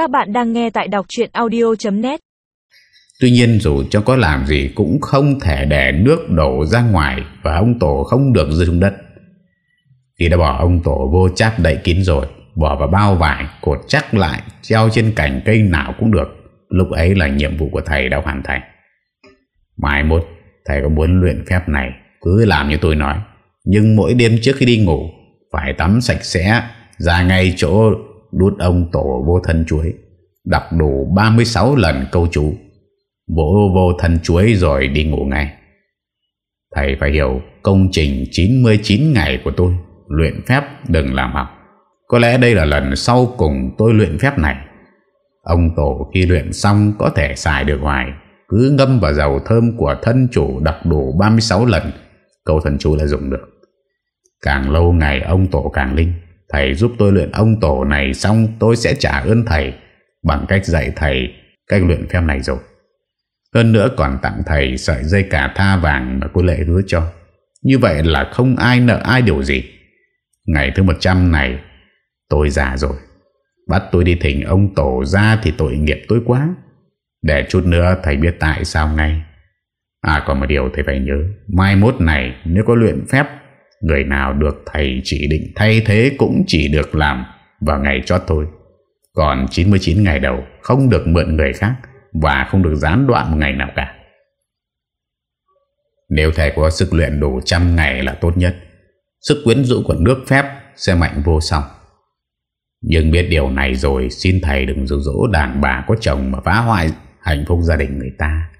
Các bạn đang nghe tại đọc chuyện audio.net Tuy nhiên dù cho có làm gì cũng không thể để nước đổ ra ngoài và ông Tổ không được rơi xuống đất. Khi đã bỏ ông Tổ vô chát đậy kín rồi, bỏ vào bao vải, cột chắc lại, treo trên cành cây nào cũng được. Lúc ấy là nhiệm vụ của thầy đã hoàn thành. Mai mốt, thầy có muốn luyện phép này, cứ làm như tôi nói. Nhưng mỗi đêm trước khi đi ngủ, phải tắm sạch sẽ, ra ngay chỗ đút ông Tổ vô thân chuối. Đọc đủ 36 lần câu chú. Vỗ vô thân chuối rồi đi ngủ ngay. Thầy phải hiểu công trình 99 ngày của tôi, Luyện phép đừng làm học. Có lẽ đây là lần sau cùng tôi luyện phép này. Ông tổ khi luyện xong có thể xài được hoài. Cứ ngâm vào dầu thơm của thân chủ đọc đủ 36 lần, Câu thần chú là dùng được. Càng lâu ngày ông tổ càng linh. Thầy giúp tôi luyện ông tổ này xong tôi sẽ trả ơn thầy Bằng cách dạy thầy cách luyện phép này rồi hơn nữa còn tặng thầy sợi dây cả tha vàng mà cô Lệ hứa cho. Như vậy là không ai nợ ai điều gì. Ngày thứ 100 này, tôi già rồi. Bắt tôi đi thỉnh ông tổ ra thì tội nghiệp tôi quá. Để chút nữa thầy biết tại sao ngay. À còn một điều thầy phải nhớ. Mai mốt này nếu có luyện phép, người nào được thầy chỉ định thay thế cũng chỉ được làm vào ngày chót thôi. Còn 99 ngày đầu không được mượn người khác và không được gián đoạn một ngày nào cả. Nếu thầy có sức luyện đủ trăm ngày là tốt nhất, sức quyến rũ của nước phép sẽ mạnh vô song. Nhưng biết điều này rồi xin thầy đừng dụ dỗ đàn bà có chồng mà phá hoại hạnh phúc gia đình người ta.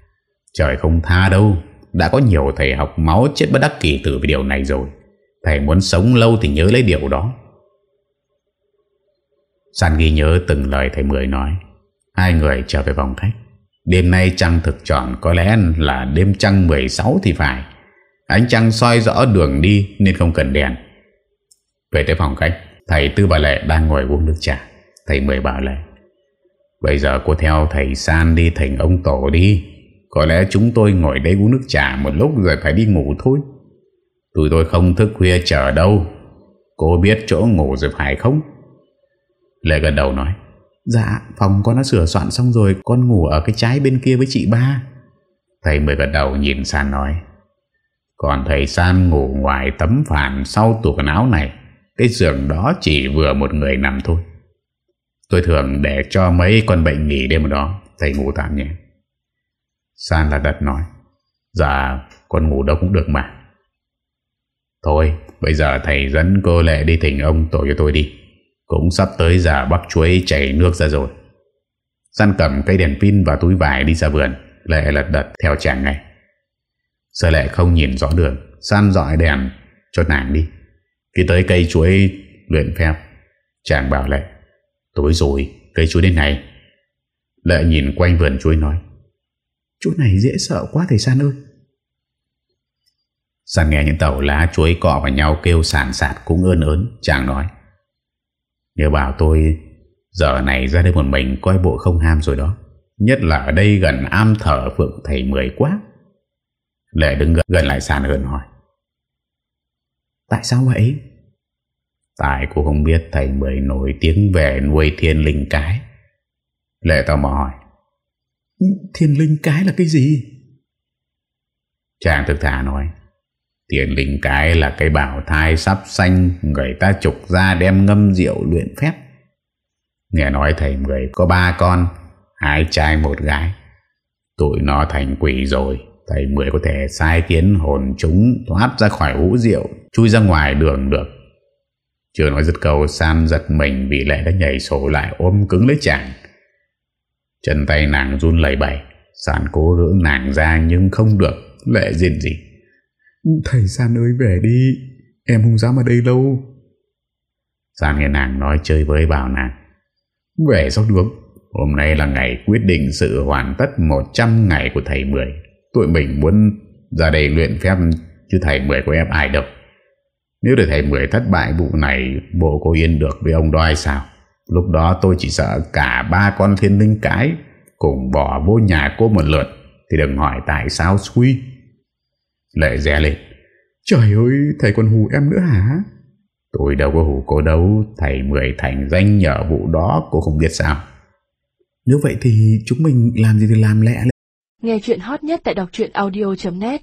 Trời không tha đâu, đã có nhiều thầy học máu chết bất đắc kỳ tử vì điều này rồi. Thầy muốn sống lâu thì nhớ lấy điều đó. San ghi nhớ từng lời thầy Mười nói. Hai người trở về phòng khách. Đêm nay trăng thực tròn Có lẽ là đêm trăng 16 thì phải. Ánh trăng soi rõ đường đi Nên không cần đèn. Về tới phòng khách, Thầy Tư Bà Lệ đang ngồi uống nước trà. Thầy Mười bảo Lệ Bây giờ cô theo thầy San đi thành ông Tổ đi. Có lẽ chúng tôi ngồi đây uống nước trà Một lúc rồi phải đi ngủ thôi. Tụi tôi không thức khuya chờ đâu. Cô biết chỗ ngủ rồi phải không? Lệ gần đầu nói. Dạ phòng con đã sửa soạn xong rồi Con ngủ ở cái trái bên kia với chị ba. Thầy mới gật đầu nhìn San nói. Còn thầy San ngủ ngoài tấm phản Sau tủ quần áo này. Cái giường đó chỉ vừa một người nằm thôi. Tôi thường để cho mấy con bệnh nghỉ đêm đó. Thầy ngủ tạm nhé. San là đật nói. Dạ con ngủ đâu cũng được mà Thôi, bây giờ thầy dẫn cô Lệ đi thỉnh ông tổ cho tôi đi. Cũng sắp tới giờ bắp chuối chảy nước ra rồi. San cầm cây đèn pin và túi vải đi ra vườn. Lệ lật đật theo chàng ngay. Sơ lệ không nhìn rõ đường San dọi đèn cho nàng đi. Khi tới cây chuối luyện phép, Chàng bảo Lệ, Tối rồi, cây chuối đến này Lệ nhìn quanh vườn chuối nói, Chỗ này dễ sợ quá thầy San ơi sàn nghe những tàu lá chuối cọ vào nhau kêu sàn sạt cũng ơn ớn Chàng nói. Nhớ bảo tôi Giờ này ra đây một mình coi bộ không ham rồi đó. Nhất là ở đây gần am thở Phượng thầy Mười quá. Lệ đứng gần, gần lại sàn hơn hỏi. Tại sao vậy? Tại cô không biết thầy Mười nổi tiếng về nuôi thiên linh cái. Lệ tò mò hỏi. Thiên linh cái là cái gì? Chàng thực thà nói. Tiền linh cái là cái bảo thai sắp xanh Người ta trục ra đem ngâm rượu luyện phép. Nghe nói thầy người có ba con, Hai trai một gái. Tụi nó thành quỷ rồi, Thầy Mười có thể sai kiến hồn chúng Thoát ra khỏi hũ rượu, Chui ra ngoài đường được. Chưa nói dứt câu, San giật mình Vì lẽ đã nhảy sổ lại ôm cứng lấy chàng. Chân tay nàng run lầy bẩy, San cố gỡ nàng ra nhưng không được, Lệ diện gì. Thầy San ơi, về đi. Em không dám ở đây lâu. San nghe nàng nói chơi với bảo nàng. Về sao được? Hôm nay là ngày quyết định sự hoàn tất 100 ngày của thầy Mười. Tụi mình muốn ra đây luyện phép, Chứ thầy Mười của em ai đâu. Nếu để thầy Mười thất bại vụ này Bộ cô yên được với ông đoai sao? Lúc đó tôi chỉ sợ cả ba con thiên linh cái Cùng bỏ vô nhà cô một lượt. Thì đừng hỏi tại sao suy Lệ rẽ lên. Trời ơi thầy còn hù em nữa hả? Tôi đâu có hù cô đâu Thầy Mười thành danh nhờ vụ đó Cô không biết sao. Nếu vậy thì chúng mình làm gì thì làm lẽ Nghe chuyện hot nhất tại đọc truyện audio.net